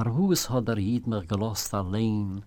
Par hus hat er hiet mir gelost allein,